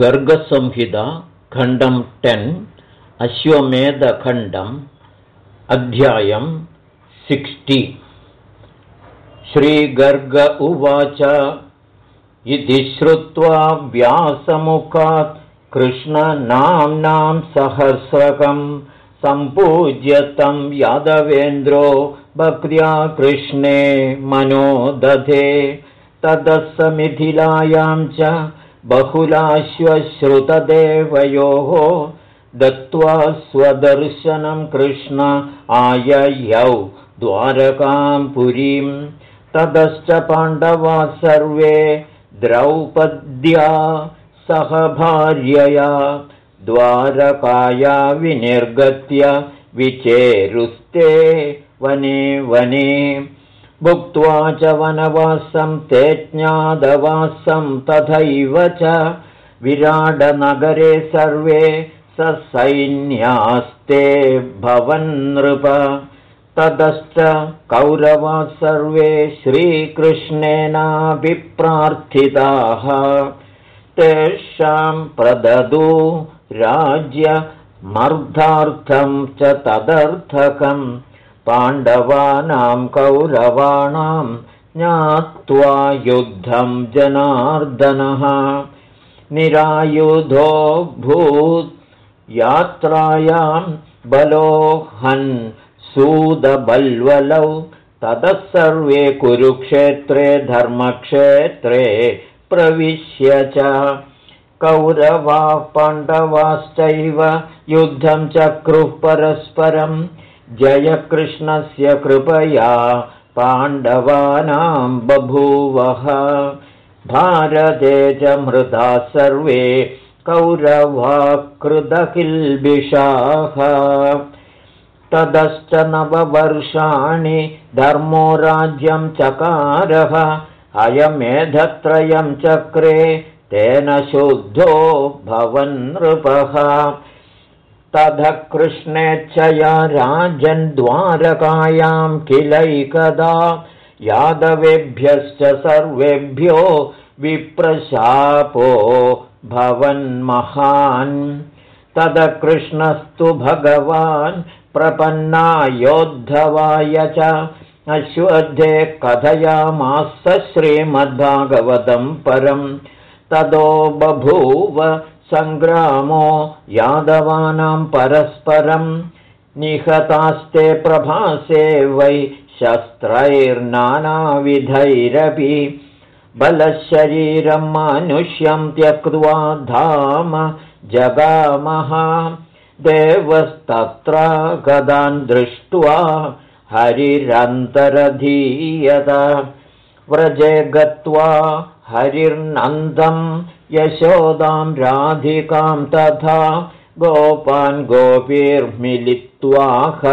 गर्गसंहिता खण्डं टेन् अश्वमेधखण्डम् अध्यायं सिक्स्टि। श्रीगर्ग उवाच इति श्रुत्वा व्यासमुखात् कृष्णनाम्नां सहस्रकं सम्पूज्य तं यादवेन्द्रो भक्त्या कृष्णे मनो दधे। ततः मिथिलायां च बहुलाश्वश्रुतदेवयोः दत्त्वा स्वदर्शनं कृष्ण आययौ द्वारकां पुरीं ततश्च पाण्डवा सर्वे द्रौपद्या सह भार्यया द्वारकाया विनिर्गत्य विचेरुस्ते वने वने भुक्त्वा च वनवासं ते ज्ञातवासं तथैव च विराडनगरे सर्वे ससैन्यास्ते भवन्नृप। ततश्च कौरवा सर्वे श्रीकृष्णेनाभिप्रार्थिताः। तेषां प्रददु राज्यमर्धार्थं च तदर्थकम् पाण्डवानां कौरवाणां ज्ञात्वा युद्धं जनार्दनः। निरायुधो भूत् यात्रायां बलोहन् सूदबल्वलौ ततः सर्वे कुरुक्षेत्रे धर्मक्षेत्रे प्रविश्य च। कौरवाः पाण्डवाश्चैव युद्धं चक्रुः परस्परम् जयकृष्णस्य कृपया पाण्डवानां बभूवः। भारते च मृदा सर्वे कौरवाकृदकिल्बिषाः ततश्च नववर्षाणि धर्मो राज्यं चकारः अयमेधत्रयं चक्रे तेन शुद्धो भवन्नृपः तथ कृष्णेच्छया राजन्द्वारकायां किलैकदा यादवेभ्यश्च सर्वेभ्यो विप्रशापो भवन्महान्। तद कृष्णस्तु भगवान् प्रपन्नायोद्धवाय च। अश्वध्ये कथयामास श्रीमद्भागवतं परं। तदो बभूव सङ्ग्रामो यादवानां परस्परं निहतास्ते प्रभासे वै शस्त्रैर्नानाविधैरपि बलशरीरं मानुष्यं त्यक्त्वा धाम जगामः। देवस्तत्र गदान् दृष्ट्वा हरिरन्तरधीयत। व्रजे गत्वा हरिर्नन्दम् यशोदां राधिकां तथा गोपान् गोपीर्मिलित्वाह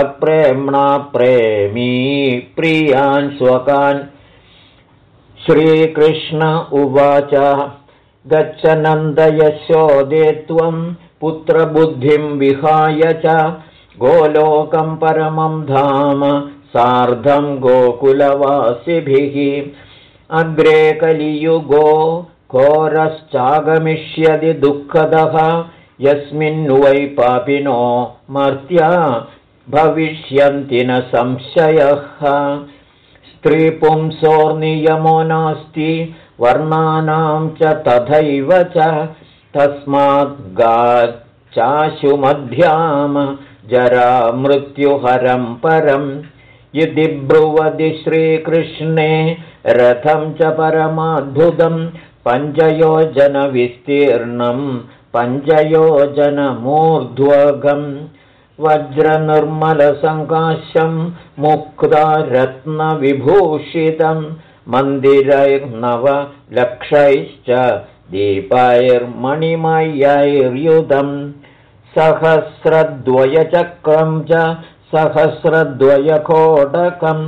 प्रेम्णा प्रेमी प्रियान् स्वकान्। श्रीकृष्ण उवाच गच्छ नन्दयशोदे त्वं पुत्रबुद्धिं विहाय च गोलोकं परमं धाम सार्धं गोकुलवासिभिः। अग्रे कलियुगो घोरश्चागमिष्यति दुःखदः यस्मिन् वै पापिनो मर्त्या भविष्यन्ति न संशयः। स्त्रीपुंसोर्नियमो नास्ति वर्णानां च तथैव च तस्मात् गाच्चाशुमध्याम जरा मृत्युहरं परम्। यदि ब्रुवति श्रीकृष्णे रथं च परमाद्भुतम् पञ्चयोजनविस्तीर्णं पञ्चयोजनमूर्ध्वगम् वज्रनिर्मलसङ्काशं मुक्तारत्नविभूषितं मन्दिरैर्नवलक्षैश्च दीपैर्मणिमयैर्युधम् सहस्रद्वयचक्रं च सहस्रद्वयकोटकं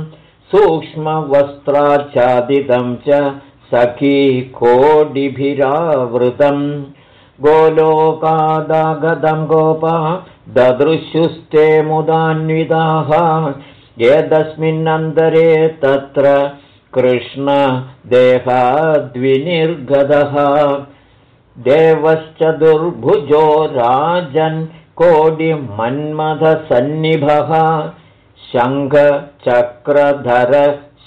सूक्ष्मवस्त्राच्छादितं च सखी कोडिभिरावृतम् गोलोकादागतं गोपा ददृशुस्ते मुदान्विताः। यदस्मिन्नन्तरे तत्र कृष्णदेहाद्विनिर्गतः देवश्च दुर्भुजो राजन् कोटिमन्मथसन्निभः शङ्खचक्रधर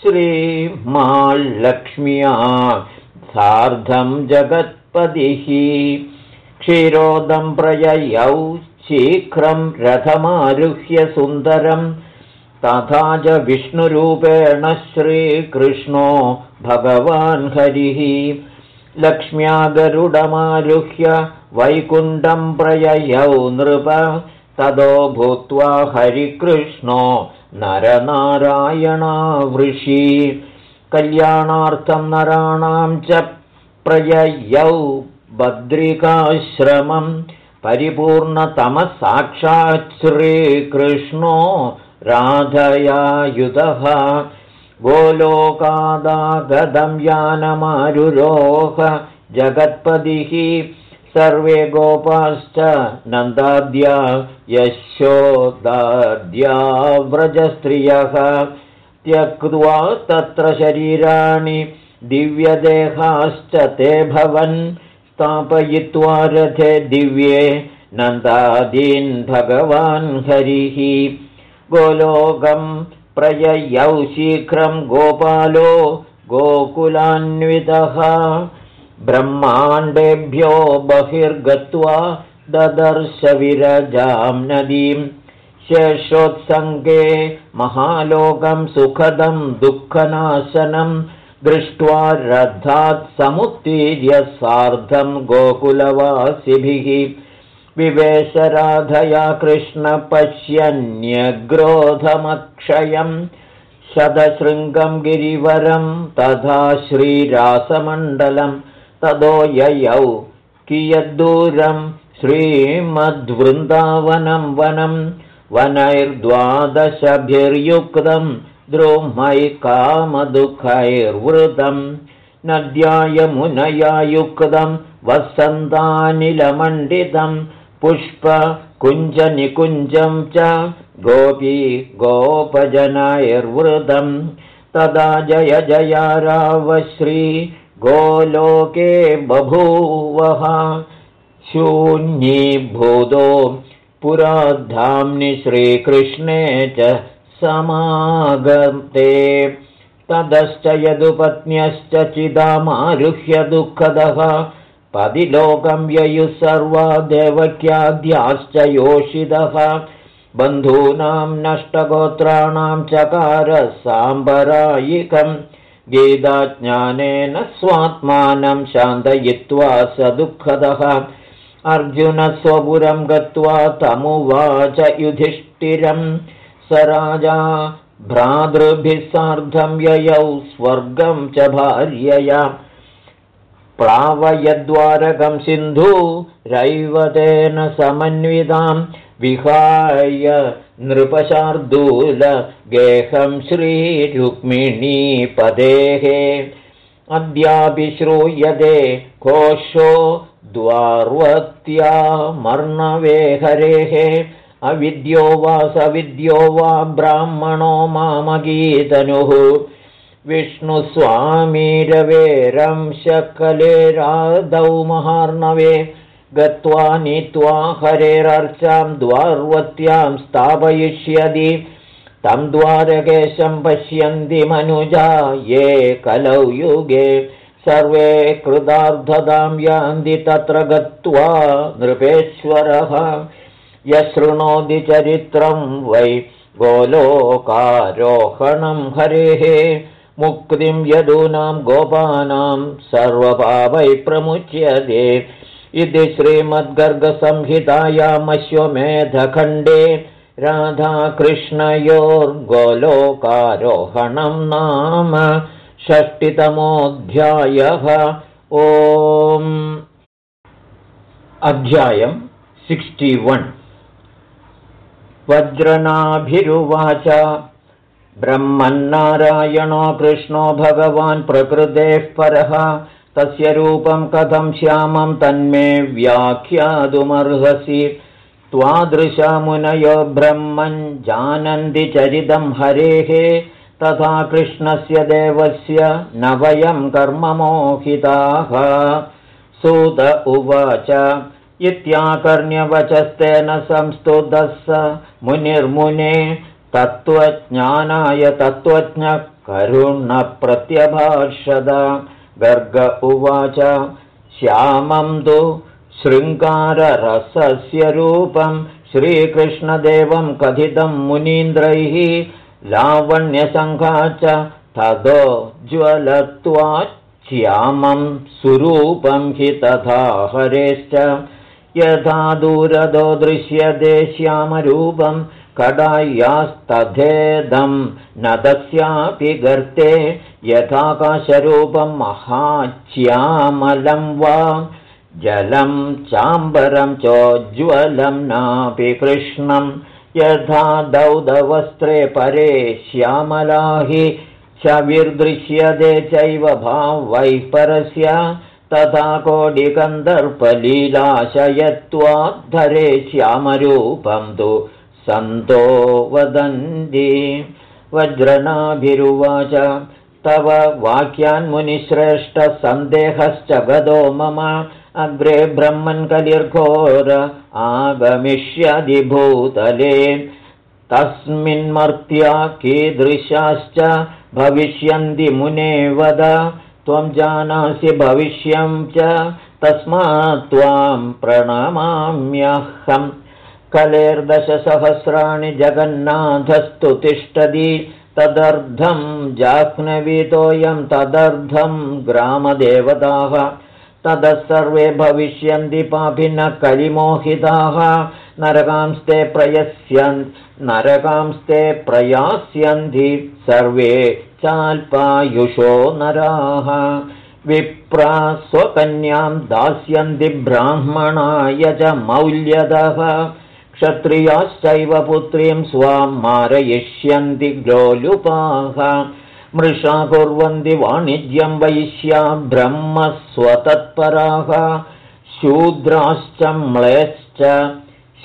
श्रीमाल्लक्ष्म्या। सार्धं जगत्पतिः। क्षीरोदं प्रययौ शीघ्रं रथमारुह्य सुन्दरं। तथा च विष्णुरूपेण श्रीकृष्णो भगवान् हरिः। लक्ष्म्या गरुडमारुह्य वैकुण्ठं प्रययौ नृप ततो भूत्वा हरिकृष्णो नरनारायणावृषि। कल्याणार्थं नराणां च प्रययौ बद्रिकाश्रमं। परिपूर्णतमः श्रीकृष्णो राधयायुधः। गोलोकादागदं यानमारुरोह जगत्पदिः सर्वे गोपाश्च नन्दाद्या यशोदाद्या व्रजस्त्रियः त्यक्त्वा तत्र शरीराणि दिव्यदेहाश्च ते भवन् स्थापयित्वा रथे दिव्ये नन्दादीन् भगवान् हरिः। गोलोकं प्रययौ शीघ्रं गोपालो गोकुलान्वितः ब्रह्माण्डेभ्यो बहिर्गत्वा ददर्शविरजां नदीं। शेषोत्सङ्गे महालोकं सुखदं दुःखनाशनं दृष्ट्वा रथात् समुत्तीर्य सार्धं गोकुलवासिभिः। विवेशराधया कृष्णपश्यन्यग्रोधमक्षयं शतशृङ्गं गिरिवरं तथा श्रीरासमण्डलम् तदो ययौ। कियद्दूरं श्रीमद्वृन्दावनं वनं वनैर्द्वादशभिर्युक्तं द्रुमैकामदुःखैर्वृतं नद्यायमुनया युक्तं वसन्तानिलमण्डितं पुष्पकुञ्जनिकुञ्जं च गोपी गोपजनैर्वृतं तदा जय जया रावश्री गोलोके बभूवः शून्यीभूतो पुराधाम्नि श्रीकृष्णे च समागते। ततश्च यदुपत्न्यश्च चिदामारुह्य दुःखदः पदिलोकं ययुः सर्वा देवक्याद्याश्च योषितः बन्धूनां नष्टगोत्राणां चकार साम्बरायिकम् गीताज्ञानेन स्वात्मानं शान्तयित्वा स दुःखदः अर्जुनस्वपुरं गत्वा तमुवाच युधिष्ठिरं। स राजा भ्रातृभिः सार्धं ययौ स्वर्गं च भार्यया। प्लावयद्वारकं सिन्धु रैवतेन समन्वितां विहाय नृपशार्दूलगेहं श्रीरुक्मिणीपदेः अद्यापि श्रूयते कोशो द्वार्वत्यामर्णवे हरेः अविद्यो वा सविद्यो वा ब्राह्मणो मामगीतनुः। विष्णुस्वामीरवेरं शकलेरादौ महार्णवे गत्वा नीत्वा हरेरर्चां द्वार्वत्यां स्थापयिष्यति। तं द्वारकेशं पश्यन्ति मनुजा ये कलौ युगे। सर्वे कृतार्थतां यान्ति तत्र गत्वा नृपेश्वरः। यशृणोति चरित्रं वै गोलोकारोहणं हरेः। मुक्तिं यदूनां गोपानां सर्वपावै प्रमुच्यते इति श्रीमद्गर्गसंहितायामश्वमेधखण्डे राधाकृष्णयोर्गोलोकारोहणं नाम षष्टितमोऽध्यायः। ओम्। अध्यायम् सिक्स्टिवन् वज्रनाभिरुवाच। ब्रह्मन्नारायणो कृष्णो भगवान् प्रकृतेः परः तस्य रूपं कथं श्यामं तन्मे व्याख्यातुमर्हसि। त्वादृशमुनयो ब्रह्मन् जानन्ति चरितं हरेः। तथा कृष्णस्य देवस्य न वयं कर्ममोहिताः। सुत उवाच इत्याकर्ण्यवचस्तेन संस्तुतः स मुनिर्मुने तत्त्वज्ञानाय तत्त्वज्ञकरुणप्रत्यभाषद गर्ग उवाच। श्यामं तु शृङ्गाररसस्य रूपं श्रीकृष्णदेवं कथितं मुनीन्द्रैः लावण्यसङ्घा च तदो ज्वलत्वाच्श्यामं सुरूपं हि तथा हरेश्च। यथा दूरदो दृश्यते श्यामरूपं कडाय्यास्तथेदं न तस्यापि गर्ते यथाकाशरूपं महाच्यामलं वा जलं चाम्बरं चोज्ज्वलं नापि कृष्णं यथा दौदवस्त्रे परे श्यामला हि शविर्दृश्यते चैव भावैः परस्य तथा कोडिकन्दर्पलीलाशयत्वाद्धरे श्यामरूपं तु सन्तो वदन्ति। वज्रनाभिरुवाच तव वाक्यान्मुनिश्रेष्ठसन्देहश्च गदो मम। अग्रे ब्रह्मन्कलिर्घोर आगमिष्यधिभूतले तस्मिन्मर्त्या कीदृशाश्च भविष्यन्ति मुने वद। त्वं जानासि भविष्यं च तस्मात् त्वां प्रणमाम्यहम् कलेर्दशसहस्राणि जगन्नाथस्तु तिष्ठति। तदर्धं जाह्नवीतोऽयं तदर्धं ग्रामदेवताः। ततः सर्वे भविष्यन्ति पापिन कलिमोहिताः। नरकांस्ते प्रयस्यन् नरकांस्ते प्रयास्यन्ति। सर्वे चाल्पायुषो नराः। विप्रा स्वकन्यां दास्यन्ति ब्राह्मणाय च मौल्यदः क्षत्रियाश्चैव पुत्रीं स्वां मारयिष्यन्ति ग्लोलुपाः मृषा कुर्वन्ति वाणिज्यं वैश्या ब्रह्म स्वतत्पराः शूद्राश्च म्लेश्च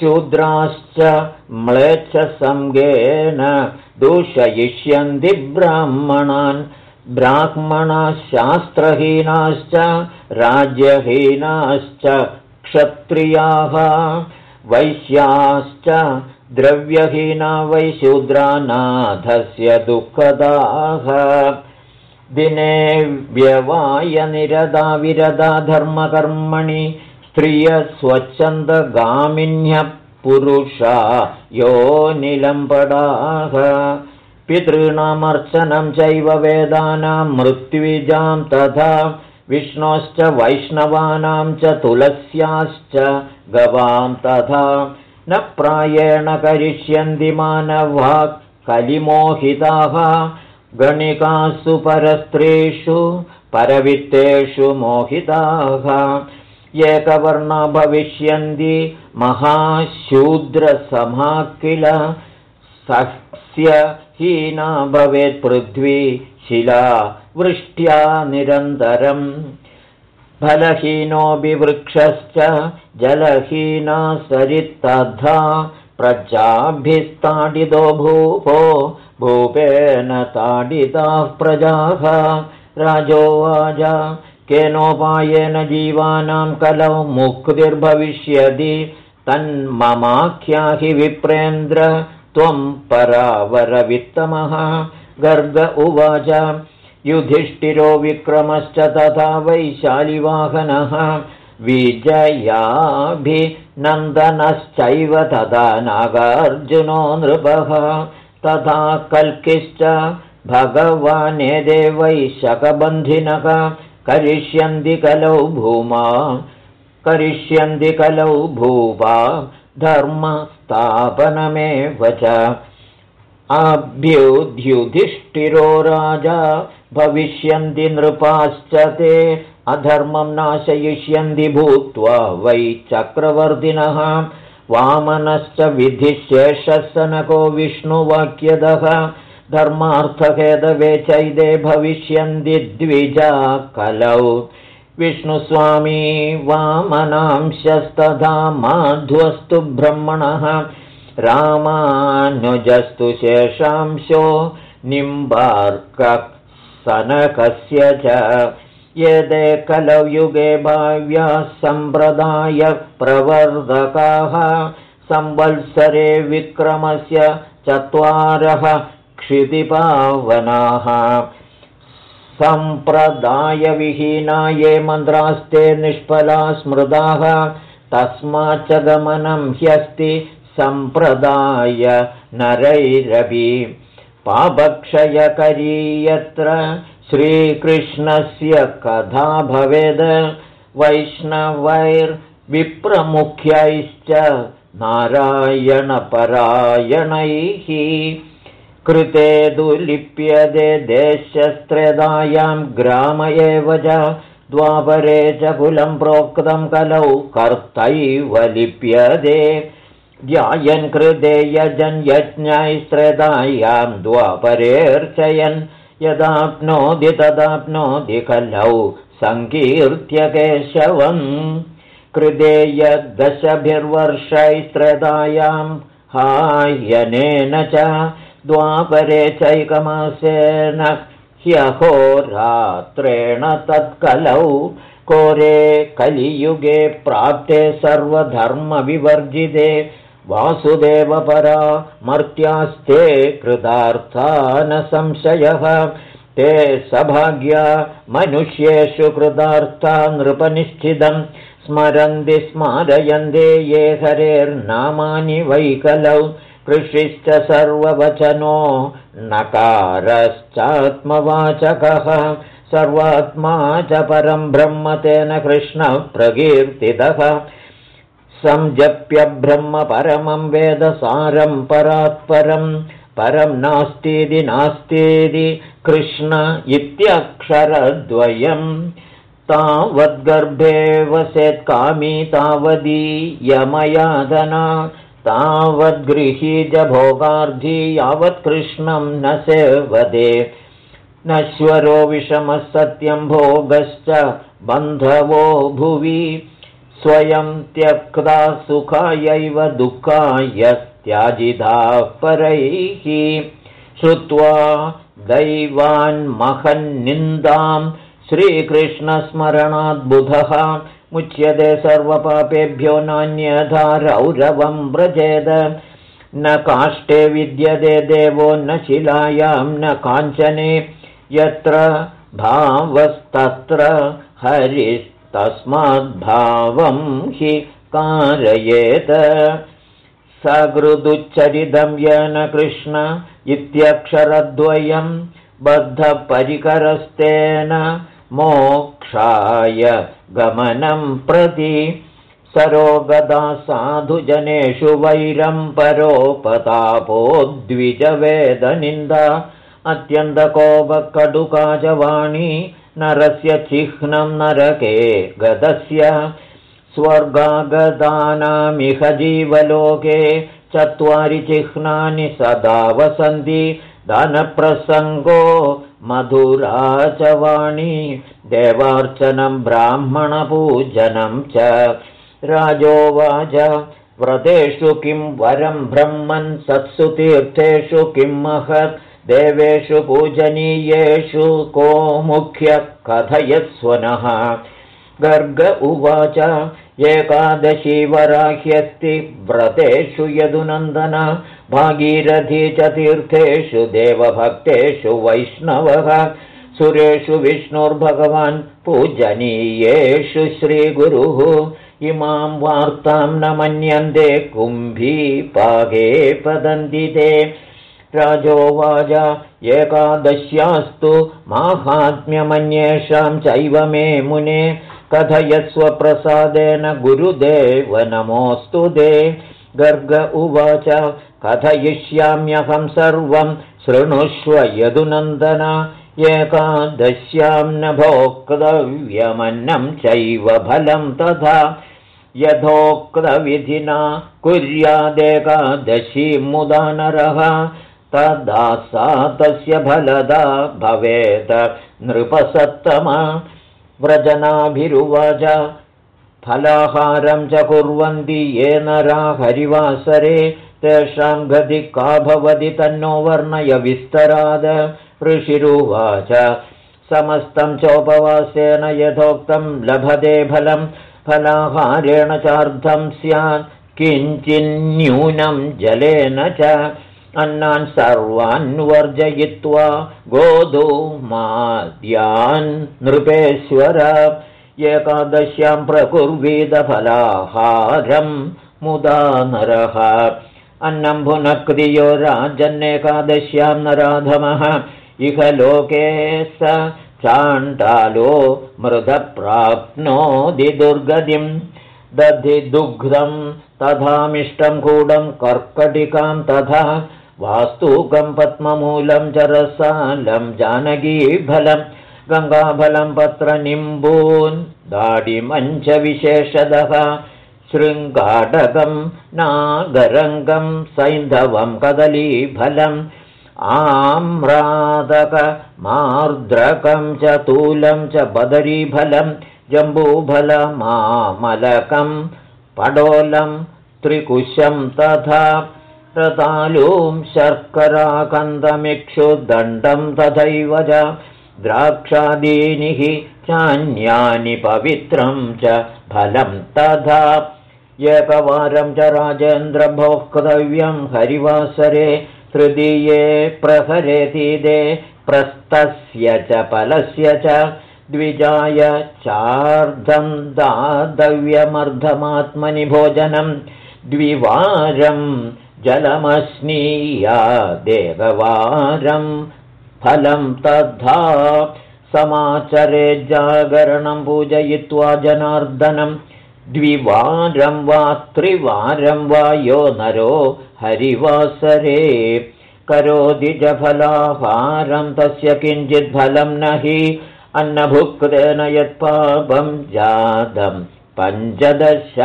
शूद्राश्च म्लेच्छसङ्गेन दूषयिष्यन्ति ब्राह्मणान् ब्राह्मणशास्त्रहीनाश्च राज्यहीनाश्च क्षत्रियाः वैश्याश्च द्रव्यहीना वैशूद्रानाथस्य दुःखदाः दिने व्यवायनिरदा विरदा धर्मकर्मणि स्त्रियस्वच्छन्दगामिन्यः पुरुषा यो निलम्बडाः पितॄणामर्चनं चैव वेदानां मृत्युविजां तथा विष्णोश्च वैष्णवानां च तुलस्याश्च गवां तथा न प्रायेण करिष्यन्ति मानवा कलिमोहिताः। गणिकासु परस्त्रीषु परवित्तेषु मोहिताः। एकवर्णा भविष्यन्ति महाशूद्रसमा किल सस्य हीना भवेत् पृथ्वी शिला वृष्ट्या निरन्तरम्। फलहीनोऽपि वृक्षश्च जलहीना सरित्तथा प्रजाभिस्ताडितो भूपो भूपेन ताडिताः प्रजाः। राजोवाच केनोपायेन जीवानां कलौ मुक्तिर्भविष्यति। तन्ममाख्याहि विप्रेन्द्र त्वं परावरवित्तमः। गर्ग उवाच युधिष्ठिरो विक्रमश्च तथा वैशालिवाहनः विजयाभिनन्दनश्चैव तथा नागार्जुनो नृपः। तथा कल्किश्च भगवानेदे वै शकबन्धिनः। करिष्यन्ति कलौ भूमा करिष्यन्ति कलौ भूपा धर्मस्थापनमेव च। अभ्युद्युधिष्ठिरो राजा भविष्यन्ति नृपाश्च ते अधर्मं नाशयिष्यन्ति भूत्वा वै चक्रवर्तिनः। वामनश्च विधिशेषसनको विष्णुवाक्यदः। धर्मार्थहेदवे चैदे भविष्यन्ति द्विजा कलौ। विष्णुस्वामी वामनांशस्तथा माध्वस्तु ब्रह्मणः। रामानुजस्तु शेषांशो निम्बार्कसनकस्य च यदे कलयुगे भाव्याः सम्प्रदायप्रवर्धकाः संवत्सरे विक्रमस्य चत्वारः क्षितिपावनाः। सम्प्रदायविहीना ये मन्त्रास्ते निष्फला स्मृताः तस्माच्च गमनं ह्यस्ति सम्प्रदाय नरैरपि। पापक्षयकरी यत्र श्रीकृष्णस्य कथा भवेद्। वैष्णवैर्विप्रमुख्यैश्च नारायणपरायणैः। कृते दुलिप्यते देशस्त्रदायां ग्राम एव च द्वापरे च कुलं प्रोक्तं कलौ कर्तैव लिप्यते। ध्यायन् कृते यजन् यज्ञैस्त्रदायां द्वापरेऽर्चयन् यदाप्नोति तदाप्नोति कलौ सङ्कीर्त्य केशवम् कृते यद्दशभिर्वर्षैस्त्रदायां हायनेन च द्वापरे चैकमासेन ह्यहोरात्रेण तत्कलौ कोरे कलियुगे प्राप्ते सर्वधर्मविवर्जिते वासुदेवपरा मर्त्यास्ते कृतार्था न संशयः। ते सभाग्या मनुष्येषु कृतार्था नृपनिश्चितम् स्मरन्ति स्मारयन्ते ये हरेर्नामानि वैकलौ। कृषिश्च सर्ववचनो नकारश्चात्मवाचकः। सर्वात्मा च परं ब्रह्म तेन कृष्णः प्रकीर्तितः संजप्य ब्रह्म परमं वेदसारं परात्परं। परं नास्तीति नास्तीति कृष्ण इत्यक्षरद्वयम् तावद्गर्भे वसेत्कामी तावदी यमयादना। तावद्गृहीज भोगार्धी न सेवदे। नश्वरो विषमः सत्यं भोगश्च बन्धवो भुवि स्वयं त्यक्ता सुखायैव दुःखाय त्याजिताः परैः। श्रुत्वा दैवान्महन्निन्दां श्रीकृष्णस्मरणाद्बुधः मुच्यते सर्वपापेभ्यो नान्यथा रौरवं व्रजेद। न काष्ठे विद्यते देवो न शिलायां न काञ्चने। यत्र भावस्तत्र हरिस्तस्माद्भावं हि कारयेत। सकृदुच्चरितं येन कृष्ण इत्यक्षरद्वयं बद्धपरिकरस्तेन मोक्षाय गमनं प्रति। सरोगदा साधुजनेषु वैरं परोपतापोद्विजवेदनिन्दा। अत्यन्तकोपकडुकाजवाणी नरस्य चिह्नं नरके गदस्य स्वर्गागदानामिह जीवलोके चत्वारि चिह्नानि सदा वसन्ति धनप्रसङ्गो मधुरा च वाणी देवार्चनं ब्राह्मणपूजनं च राजोवाच व्रतेषु किं वरं ब्रह्मन् सत्सु तीर्थेषु किं महत् देवेषु पूजनीयेषु को मुख्य कथयस्वनः गर्ग उवाच एकादशी वराह्यस्ति व्रतेषु यदुनन्दन भागीरथी च तीर्थेषु देवभक्तेषु वैष्णवः। सुरेषु विष्णुर्भगवान् पूजनीयेषु श्रीगुरुः। इमां वार्तां न मन्यन्ते कुम्भीपागे पदन्ति ते राजोवाच एकादश्यास्तु माहात्म्यमन्येषां चैव मे मुने। कथयस्वप्रसादेन गुरुदेव नमोऽस्तु दे। गर्ग उवाच कथयिष्याम्यहं सर्वं शृणुष्व यदुनन्दन। एकादश्यां न भोक्तव्यमन्नं चैव फलं तथा। यथोक्तविधिना मुदा नरः तदा सा तस्य फलदा भवेत्। नृपसत्तम व्रजनाभिरुवाच। फलाहारं च कुर्वन्ति ये नरा हरिवासरे। तेषां गति का भवति तन्नो वर्णय विस्तराद। ऋषिरुवाच। समस्तं चोपवासेन यथोक्तं लभते फलं। फलाहारेण चार्धं स्यात्। किञ्चिन्न्यूनं जलेन च अन्नान् सर्वान् वर्जयित्वा गोधूमाद्यान् नृपेश्वर एकादश्यां प्रकुर्वीदफलाहारं मुदा नरः। अन्नं भुनक्रियो राजन्नेकादश्यां नराधमः। इह लोके स चाण्डालो मृदप्राप्नोति दुर्गतिं। दधि दुग्धं तथा मिष्टं कूडं कर्कटिकां तथा वास्तूकं पद्ममूलं चरसालं जानकीफलं गङ्गाफलं पत्रनिम्बून् दाडिमञ्च विशेषदः शृङ्गाटकं नागरङ्गं सैन्धवं कदलीफलम् आम्रादकमार्द्रकं च तूलं च बदरीफलं जम्बूफलमामलकं पडोलं त्रिकुशं तथा रतालूं शर्कराकन्दमिक्षुदण्डं तथैव च द्राक्षादीनि चान्यानि पवित्रं च फलं तथा। एकवारं च राजेन्द्रभोक्तव्यं हरिवासरे तृतीये प्रहरेतिदे प्रस्तस्य च फलस्य च द्विजाय चार्धं दातव्यमर्धमात्मनि भोजनं द्विवारं जलमश्नीया देववारं फलं तद्धा समाचरे जागरणं पूजयित्वा जनार्दनं द्विवारं वा त्रिवारं वा यो नरो हरिवासरे करोति च फलाहारं तस्य किञ्चिद्फलं न हि अन्नभुक्तेन यत्पापं जातं पञ्चदशैर्दिनैः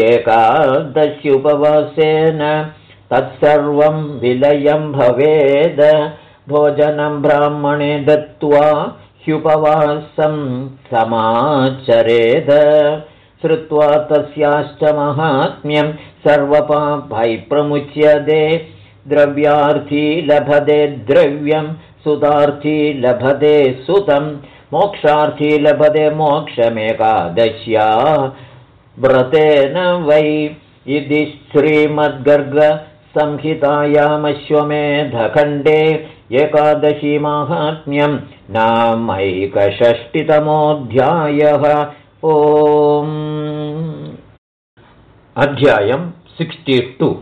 एकादश्युपवासेन तत्सर्वं विलयं भवेद। भोजनं ब्राह्मणे दत्त्वा ह्युपवासं समाचरेद। श्रुत्वा तस्याश्च माहात्म्यं सर्वपापै प्रमुच्यते द्रव्यार्थी लभते द्रव्यं सुतार्थी लभते सुतं। मोक्षार्थी लभते मोक्षमेकादश्या व्रतेन वै इति श्रीमद्गर्गसंहितायामश्वमेधखण्डे एकादशीमाहात्म्यं नामैकषष्टितमोऽध्यायः। ओम्। अध्यायम् सिक्स्टि टु।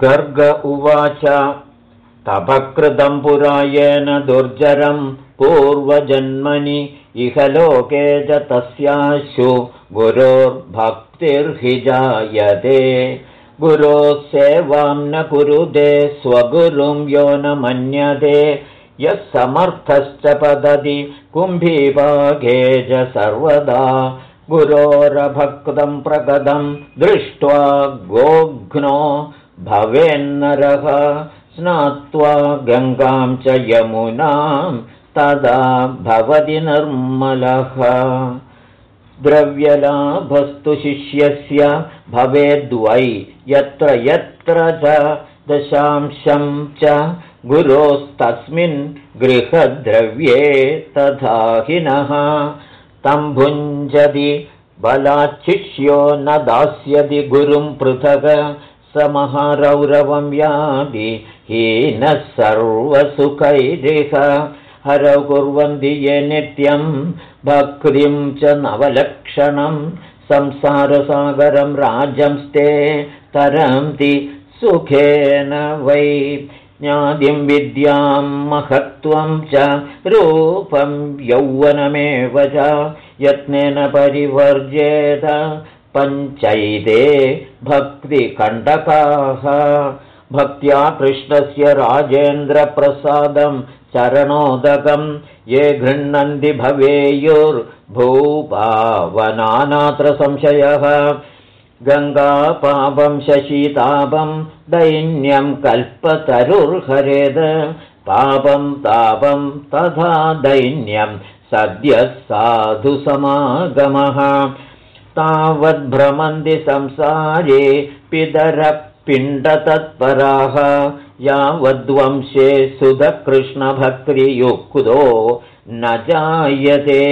गर्ग उवाच तपकृतं पुरायेन दुर्जरं पूर्वजन्मनि इह लोके च तस्याशु गुरोर्भक्तिर्हि जायते गुरोः सेवां न कुरुते स्वगुरुं यो न मन्यते। यः समर्थश्च पतति कुम्भीभागे च सर्वदा। गुरोरभक्तं प्रगतं दृष्ट्वा गोघ्नो भवेन्नरः स्नात्वा गङ्गां च यमुनां तदा भवति निर्मलः। द्रव्यलाभस्तु शिष्यस्य भवेद्वै यत्र यत्र च दशांशं च गुरोस्तस्मिन् गृहद्रव्ये तथा हिनः तं भुञ्जति बलाच्छिष्यो न दास्यति गुरुं पृथग स महारौरवं यादि हीनः सर्वसुखैरिह हरौ कुर्वन्ति ये नित्यं भक्तिं च नवलक्षणं संसारसागरं राज्यंस्ते तरन्ति सुखेन वै ज्ञादिं विद्यां महत्त्वं च रूपं यौवनमेव च यत्नेन परिवर्जेत पञ्चैते भक्तिकण्टकाः। भक्त्या कृष्णस्य राजेन्द्रप्रसादं चरणोदकं ये गृह्णन्ति भवेयुर्भूपावनानात्र संशयः। गङ्गापापं शशीतापं दैन्यं कल्पतरुर्हरेद। पापं तापं तथा दैन्यं सद्यः साधुसमागमः तावद्भ्रमन्ति संसारे पितरः पिण्डतत्पराः यावद्वंशे सुधकृष्णभक्तियुक्तो न जायते।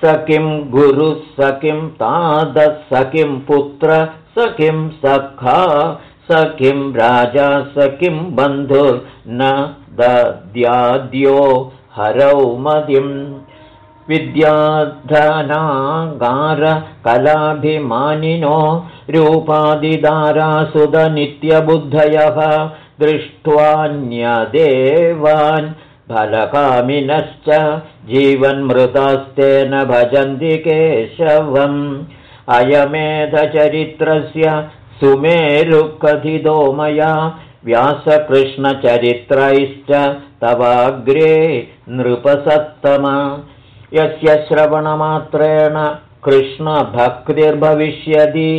स किं गुरुः स किं तादः स किं पुत्र स किं सखा स किं राजा स किं बन्धुर्न दद्याद्यो हरौ मदिम् विद्याधनागारकलाभिमानिनो रूपादिदारासुदनित्यबुद्धयः दृष्ट्वान्यदेवान् फलकामिनश्च जीवन्मृतास्तेन भजन्ति केशवम्। अयमेधचरित्रस्य सुमेरुकथितो मया व्यासकृष्णचरित्रैश्च तवाग्रे नृपसत्तम। यस्य श्रवणमात्रेण कृष्णभक्तिर्भविष्यति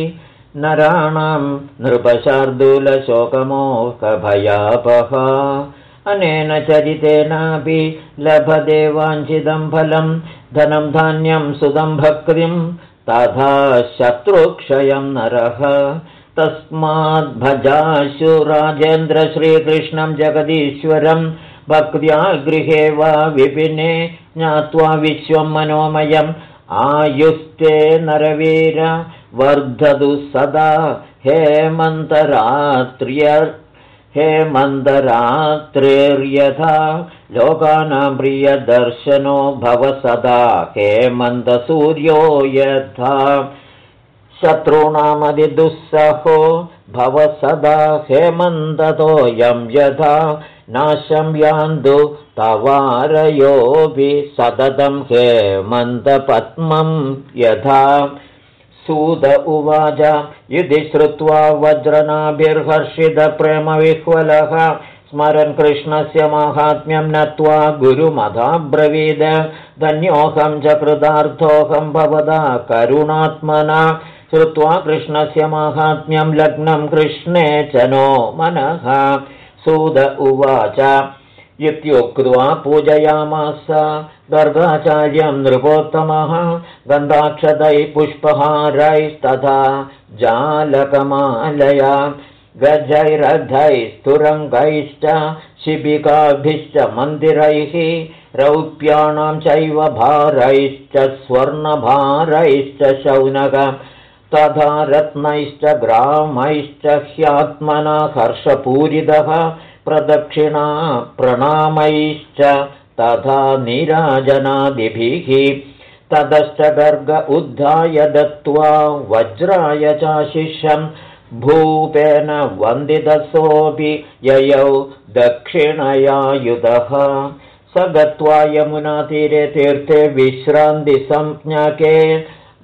नराणां नृपशार्दूलशोकमोकभयापः अनेन चरितेनापि लभते वाञ्छितं फलं धनं धान्यं सुदं भक्तिं तथा शत्रुक्षयं नरः। तस्माद्भजाशु राजेन्द्रश्रीकृष्णं जगदीश्वरं भक्त्या गृहे वा विपिने ज्ञात्वा विश्वं मनोमयम् आयुस्ते नरवीर वर्धतु सदा हेमन्तरात्र्य हेमन्दरात्रेर्यथा लोकानां प्रियदर्शनो भव सदा हेमन्दसूर्यो यथा। शत्रूणामधिदुःसहो भव सदा हेमन्दतोऽयं यथा। नाशं यान्तु तवारयोऽपि सततं हेमन्तपद्मं यथा सूद उवाच। यदि श्रुत्वा वज्रनाभिर्हर्षितप्रेमविह्वलः स्मरन् कृष्णस्य माहात्म्यं नत्वा गुरुमधाब्रवीद धन्योऽहं च कृतार्थोऽहं भवदा करुणात्मना। श्रुत्वा कृष्णस्य माहात्म्यं लग्नं कृष्णे च नो मनः। सूद उवाच इत्युक्त्वा पूजयामास गर्गाचार्यं नृपोत्तमः गन्धाक्षतैः पुष्पहारैस्तथा जालकमालया गजैरधैस्तुरङ्गैश्च शिबिकाभिश्च मन्दिरैः रौप्याणां चैव भारैश्च स्वर्णभारैश्च शौनक तथा रत्नैश्च ग्रामैश्च ह्यात्मना हर्षपूरितः प्रदक्षिणा प्रणामैश्च तथा निराजनादिभिः। ततश्च गर्ग उद्धाय दत्त्वा वज्राय चाशिष्यम् भूपेन वन्दितसोऽपि ययौ दक्षिणयायुधः। स गत्वा यमुनातीरे तीर्थे विश्रान्तिसंज्ञके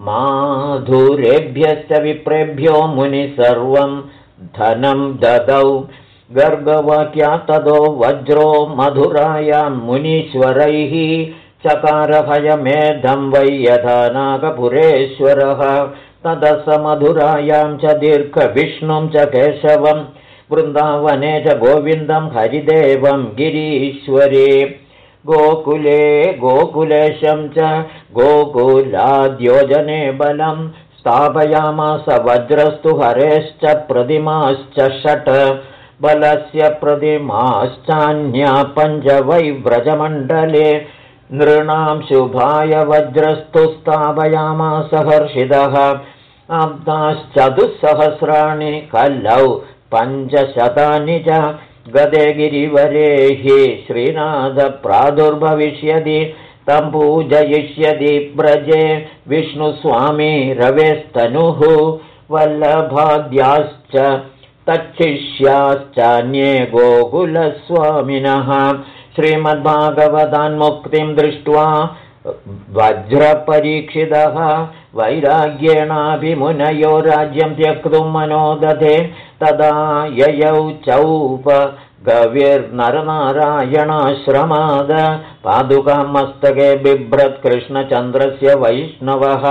माधुरेभ्यश्च विप्रेभ्यो मुनिः सर्वं धनं ददौ गर्गवाक्या तदो वज्रो मधुरायां मुनीश्वरैः चकारभयमेधं वै यथा नागपुरेश्वरः। तदस मधुरायां च दीर्घविष्णुं च केशवं वृन्दावने च गोविन्दं हरिदेवं गिरीश्वरे। गोकुले गोकुलेशं च गोकुलाद्योजने बलं स्थापयामास वज्रस्तु हरेश्च प्रतिमाश्च षट् बलस्य प्रतिमाश्चान्या पञ्च वै व्रजमण्डले नृणां शुभाय वज्रस्तु स्थापयामास हर्षिदः। अब्दाश्चतुस्सहस्राणि कल्लौ पञ्चशतानि च गदे गिरिवरे हि श्रीनाथप्रादुर्भविष्यति तं पूजयिष्यति व्रजे। विष्णुस्वामी रवेस्तनुः वल्लभाद्याश्च तच्छिष्याश्चान्ये गोकुलस्वामिनः। श्रीमद्भागवतान्मुक्तिं दृष्ट्वा वज्रपरीक्षितः वैराग्येणाभिमुनयो राज्यं त्यक्तुं मनो दधे तदा ययौ चौप गविर्नरनारायणाश्रमाद। पादुकां मस्तके बिभ्रत्कृष्णचन्द्रस्य वैष्णवः।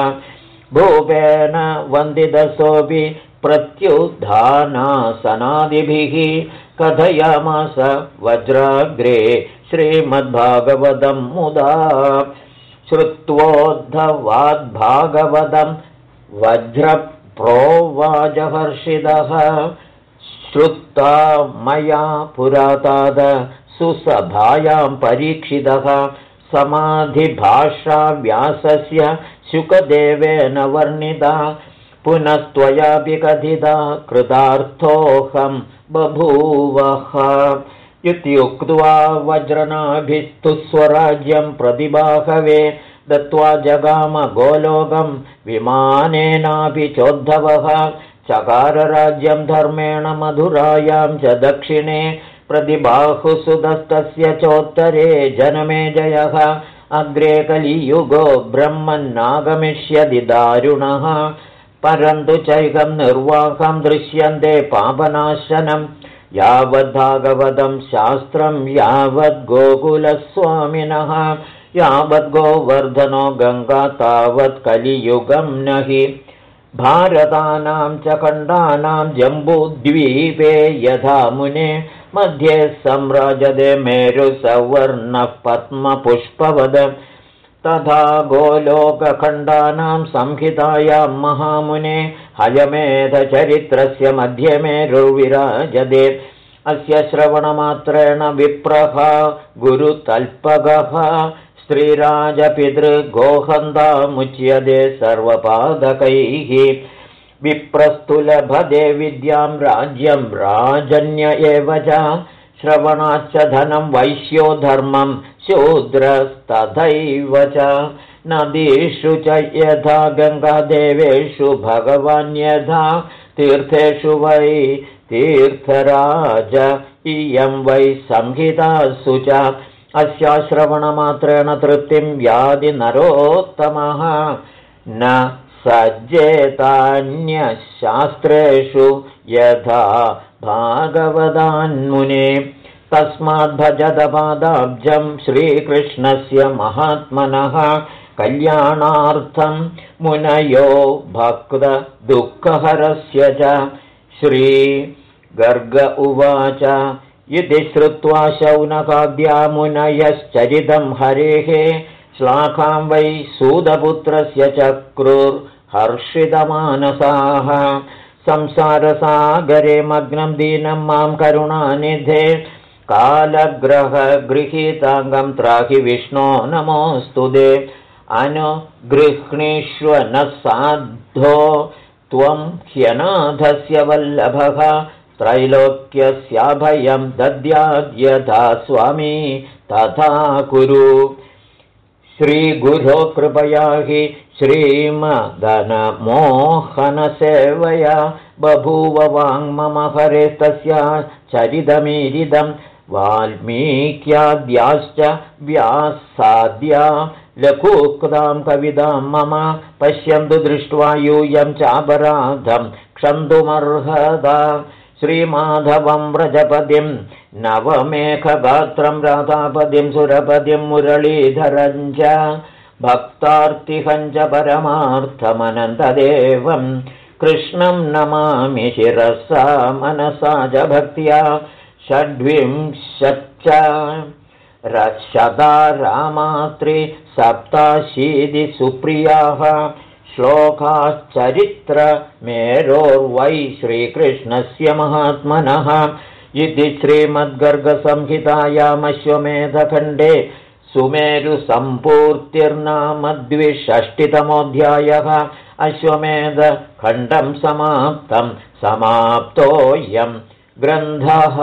भूपेन वन्दितसोऽपि प्रत्युद्धानासनादिभिः कथयामास वज्राग्रे श्रीमद्भागवतं मुदा श्रुत्वोद्धवाद्भागवतं वज्रप्रोवाजहर्षिदः। श्रुत्वा मया पुराताद सुसभायां परीक्षितः समाधिभाषाव्यासस्य शुकदेवेन वर्णिता पुनस्त्वयापि कथिता कृतार्थोऽहं बभूवः। इत्युक्त्वा वज्रनाभिस्तु स्वराज्यं प्रतिबाहवे दत्त्वा जगामगोलोकं विमानेनापि चोद्धवः। चकारराज्यं धर्मेण मधुरायां च दक्षिणे प्रतिबाहुसुतस्तस्य चोत्तरे जनमे जयः। अग्रे कलियुगो ब्रह्मन्नागमिष्यति दारुणः परन्तु चैकं निर्वाहं दृश्यन्ते पापनाशनं यावद्भागवतं शास्त्रं यावद्गोकुलस्वामिनः यावद्गोवर्धनो गङ्गा तावत् कलियुगं न हि भारतानां च खण्डानां जम्बूद्वीपे यथा मुने मध्ये सम्राजदे मेरुसवर्णः पद्मपुष्पवद तथा गोलोकखण्डानां संहितायां महामुने हयमेधचरित्रस्य मध्ये मेरुविराजदे अस्य श्रवणमात्रेण विप्रः गुरुतल्पगः श्रीराजपितृगोहन्दामुच्यते सर्वपादकैः। विप्रस्तुलभदे विद्यां राज्यं राजन्य एव च श्रवणाच्च धनं वैश्यो धर्मं शूद्रस्तथैव च। नदीषु च यथा गङ्गादेवेषु भगवान् यथा तीर्थेषु वै तीर्थराज इयं वै संहितासु च। अस्याश्रवणमात्रेण तृप्तिं व्याधिनरोत्तमः न सज्जेतान्यशास्त्रेषु यथा भागवदान्मुने तस्माद्भजदपादाब्जं श्रीकृष्णस्य महात्मनः कल्याणार्थं मुनयो भक्तदुःखहरस्य च श्रीगर्ग उवाच। इति श्रुत्वा शौनकाद्यामुनयश्चरितं हरेः। श्लाघां वै सूदपुत्रस्य चक्रुर्हर्षितमानसाः संसारसागरे मग्नं दीनं मां करुणानिधे कालग्रहगृहीताङ्गं त्राहि विष्णो नमोऽस्तु दे। अनुगृह्णीष्व न साधो त्वं ह्यनाथस्य वल्लभः त्रैलोक्यस्याभयं दद्याद्यथा स्वामी तथा कुरु। श्रीगुरो कृपया हि श्रीमदनमोहनसेवया बभूव वाङ्मम हरेस्तस्या चरितमीरिदं वाल्मीक्याद्याश्च व्यासाद्या लघुक्तां कवितां मम पश्यन्तु दृष्ट्वा यूयं चापराधं क्षन्तुमर्हदा श्रीमाधवं व्रजपदिं नवमेघगात्रं राधापदिं सुरपदिं मुरलीधरं च भक्तार्तिहं च परमार्थमनन्तदेवं कृष्णं नमामि शिरसा मनसा च भक्त्या षड्विंशच्च। रामात्रिसप्ताशीतिसुप्रियाः श्लोकाश्चरित्रमेरोर्वै श्रीकृष्णस्य महात्मनः। इति श्रीमद्गर्गसंहितायामश्वमेधखण्डे सुमेरुसम्पूर्तिर्नामद्विषष्टितमोऽध्यायः अश्वमेधखण्डं समाप्तं समाप्तोऽयं। ग्रन्थः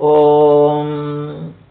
ओम्